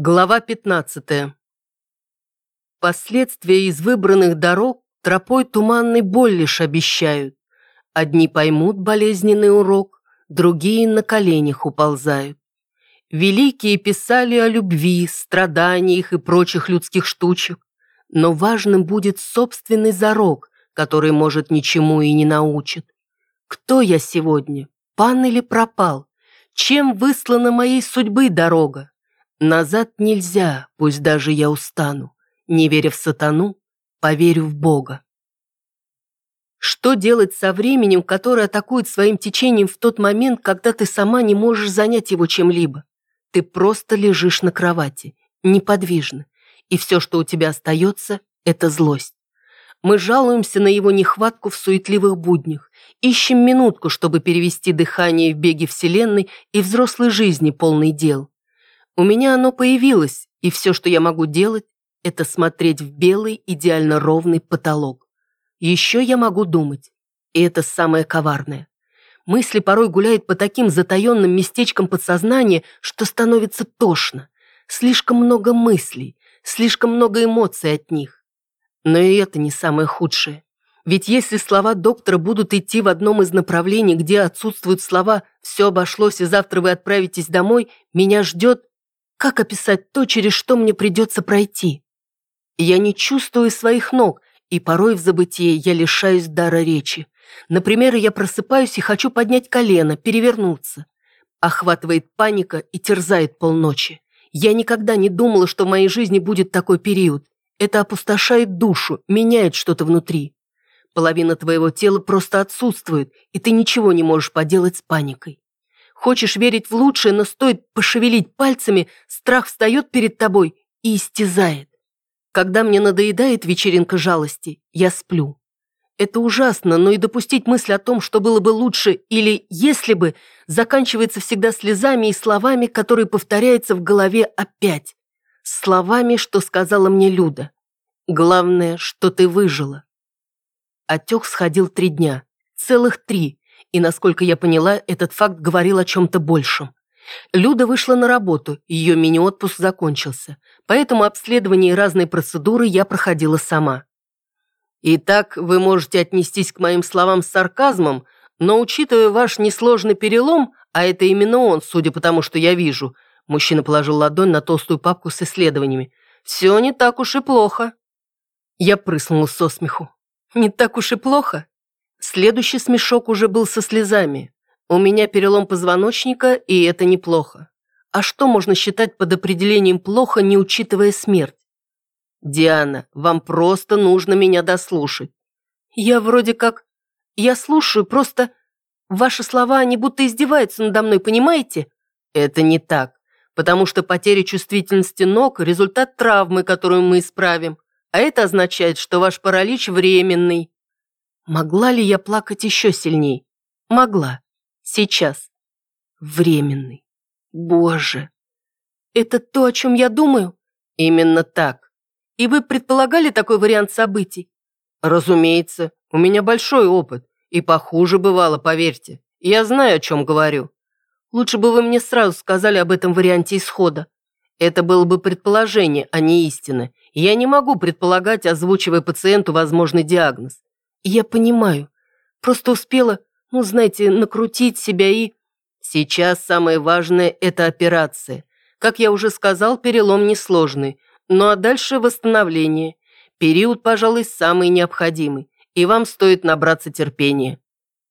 Глава 15. Последствия из выбранных дорог тропой туманный боль лишь обещают. Одни поймут болезненный урок, другие на коленях уползают. Великие писали о любви, страданиях и прочих людских штучек, но важным будет собственный зарок, который, может, ничему и не научит. Кто я сегодня, пан или пропал? Чем выслана моей судьбы дорога? Назад нельзя, пусть даже я устану. Не веря в сатану, поверю в Бога. Что делать со временем, которое атакует своим течением в тот момент, когда ты сама не можешь занять его чем-либо? Ты просто лежишь на кровати, неподвижно, и все, что у тебя остается, это злость. Мы жалуемся на его нехватку в суетливых буднях, ищем минутку, чтобы перевести дыхание в беге вселенной и взрослой жизни, полный дел. У меня оно появилось, и все, что я могу делать, это смотреть в белый, идеально ровный потолок. Еще я могу думать, и это самое коварное. Мысли порой гуляют по таким затаенным местечкам подсознания, что становится тошно. Слишком много мыслей, слишком много эмоций от них. Но и это не самое худшее. Ведь если слова доктора будут идти в одном из направлений, где отсутствуют слова «все обошлось, и завтра вы отправитесь домой», меня ждет как описать то, через что мне придется пройти? Я не чувствую своих ног, и порой в забытии я лишаюсь дара речи. Например, я просыпаюсь и хочу поднять колено, перевернуться. Охватывает паника и терзает полночи. Я никогда не думала, что в моей жизни будет такой период. Это опустошает душу, меняет что-то внутри. Половина твоего тела просто отсутствует, и ты ничего не можешь поделать с паникой. Хочешь верить в лучшее, но стоит пошевелить пальцами, страх встает перед тобой и истязает. Когда мне надоедает вечеринка жалости, я сплю. Это ужасно, но и допустить мысль о том, что было бы лучше или если бы, заканчивается всегда слезами и словами, которые повторяются в голове опять. Словами, что сказала мне Люда. Главное, что ты выжила. Отек сходил три дня. Целых три и, насколько я поняла, этот факт говорил о чем-то большем. Люда вышла на работу, ее мини-отпуск закончился, поэтому обследование и разные процедуры я проходила сама. Итак, вы можете отнестись к моим словам с сарказмом, но учитывая ваш несложный перелом, а это именно он, судя по тому, что я вижу, мужчина положил ладонь на толстую папку с исследованиями, все не так уж и плохо. Я прыснула со смеху. Не так уж и плохо? Следующий смешок уже был со слезами. У меня перелом позвоночника, и это неплохо. А что можно считать под определением плохо, не учитывая смерть? Диана, вам просто нужно меня дослушать. Я вроде как... Я слушаю, просто... Ваши слова, они будто издеваются надо мной, понимаете? Это не так, потому что потеря чувствительности ног – результат травмы, которую мы исправим. А это означает, что ваш паралич временный. Могла ли я плакать еще сильней? Могла. Сейчас. Временный. Боже. Это то, о чем я думаю? Именно так. И вы предполагали такой вариант событий? Разумеется. У меня большой опыт. И похуже бывало, поверьте. Я знаю, о чем говорю. Лучше бы вы мне сразу сказали об этом варианте исхода. Это было бы предположение, а не истина. Я не могу предполагать, озвучивая пациенту возможный диагноз. Я понимаю. Просто успела, ну, знаете, накрутить себя и... Сейчас самое важное – это операция. Как я уже сказал, перелом несложный. Ну а дальше восстановление. Период, пожалуй, самый необходимый. И вам стоит набраться терпения.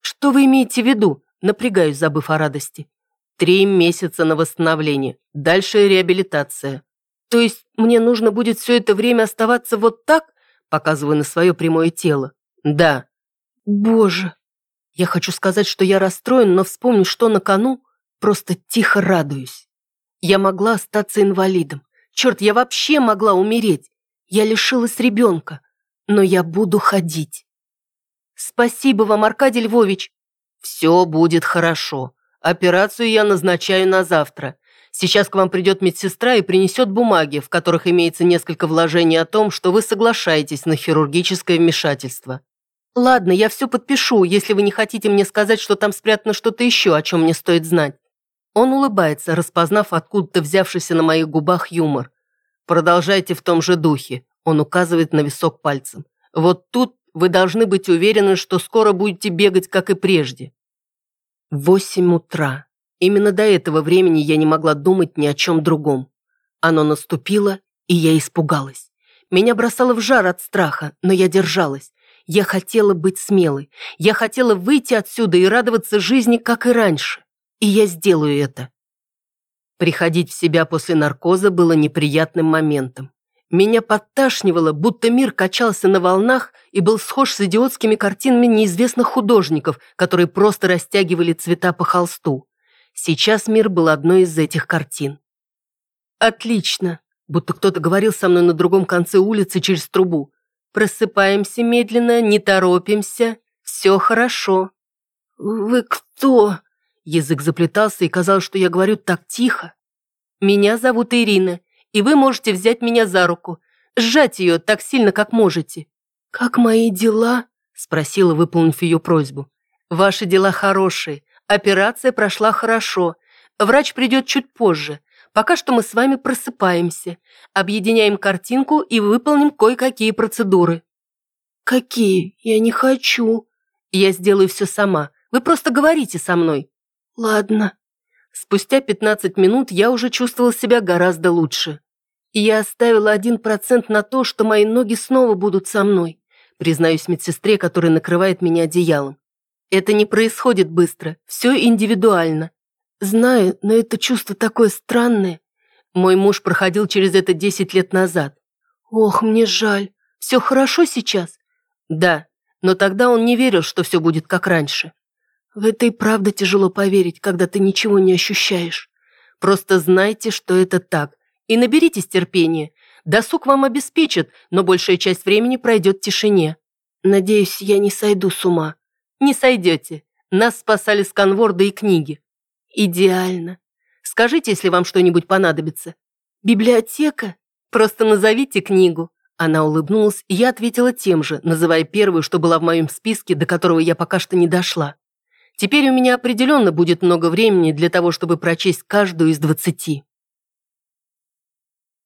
Что вы имеете в виду? Напрягаюсь, забыв о радости. Три месяца на восстановление. Дальше реабилитация. То есть мне нужно будет все это время оставаться вот так? Показываю на свое прямое тело. Да. Боже. Я хочу сказать, что я расстроен, но вспомню, что на кону, просто тихо радуюсь. Я могла остаться инвалидом. Черт, я вообще могла умереть. Я лишилась ребенка. Но я буду ходить. Спасибо вам, Аркадий Львович. Все будет хорошо. Операцию я назначаю на завтра. Сейчас к вам придет медсестра и принесет бумаги, в которых имеется несколько вложений о том, что вы соглашаетесь на хирургическое вмешательство. Ладно, я все подпишу, если вы не хотите мне сказать, что там спрятано что-то еще, о чем мне стоит знать. Он улыбается, распознав откуда-то взявшийся на моих губах юмор. «Продолжайте в том же духе», – он указывает на висок пальцем. «Вот тут вы должны быть уверены, что скоро будете бегать, как и прежде». Восемь утра. Именно до этого времени я не могла думать ни о чем другом. Оно наступило, и я испугалась. Меня бросало в жар от страха, но я держалась. Я хотела быть смелой. Я хотела выйти отсюда и радоваться жизни, как и раньше. И я сделаю это. Приходить в себя после наркоза было неприятным моментом. Меня подташнивало, будто мир качался на волнах и был схож с идиотскими картинами неизвестных художников, которые просто растягивали цвета по холсту. Сейчас мир был одной из этих картин. «Отлично!» Будто кто-то говорил со мной на другом конце улицы через трубу. «Просыпаемся медленно, не торопимся. Все хорошо». «Вы кто?» Язык заплетался, и казалось, что я говорю так тихо. «Меня зовут Ирина, и вы можете взять меня за руку, сжать ее так сильно, как можете». «Как мои дела?» – спросила, выполнив ее просьбу. «Ваши дела хорошие. Операция прошла хорошо. Врач придет чуть позже. Пока что мы с вами просыпаемся, объединяем картинку и выполним кое-какие процедуры». «Какие? Я не хочу». «Я сделаю все сама. Вы просто говорите со мной». «Ладно». Спустя 15 минут я уже чувствовал себя гораздо лучше. И я оставила один процент на то, что мои ноги снова будут со мной, признаюсь медсестре, которая накрывает меня одеялом. Это не происходит быстро, все индивидуально. Знаю, но это чувство такое странное. Мой муж проходил через это 10 лет назад. Ох, мне жаль. Все хорошо сейчас? Да, но тогда он не верил, что все будет как раньше. В это и правда тяжело поверить, когда ты ничего не ощущаешь. Просто знайте, что это так, и наберитесь терпения. Досуг вам обеспечат, но большая часть времени пройдет в тишине. Надеюсь, я не сойду с ума. Не сойдете. Нас спасали сканворды и книги. Идеально. Скажите, если вам что-нибудь понадобится. Библиотека? Просто назовите книгу. Она улыбнулась, и я ответила тем же, называя первую, что была в моем списке, до которого я пока что не дошла. Теперь у меня определенно будет много времени для того, чтобы прочесть каждую из двадцати.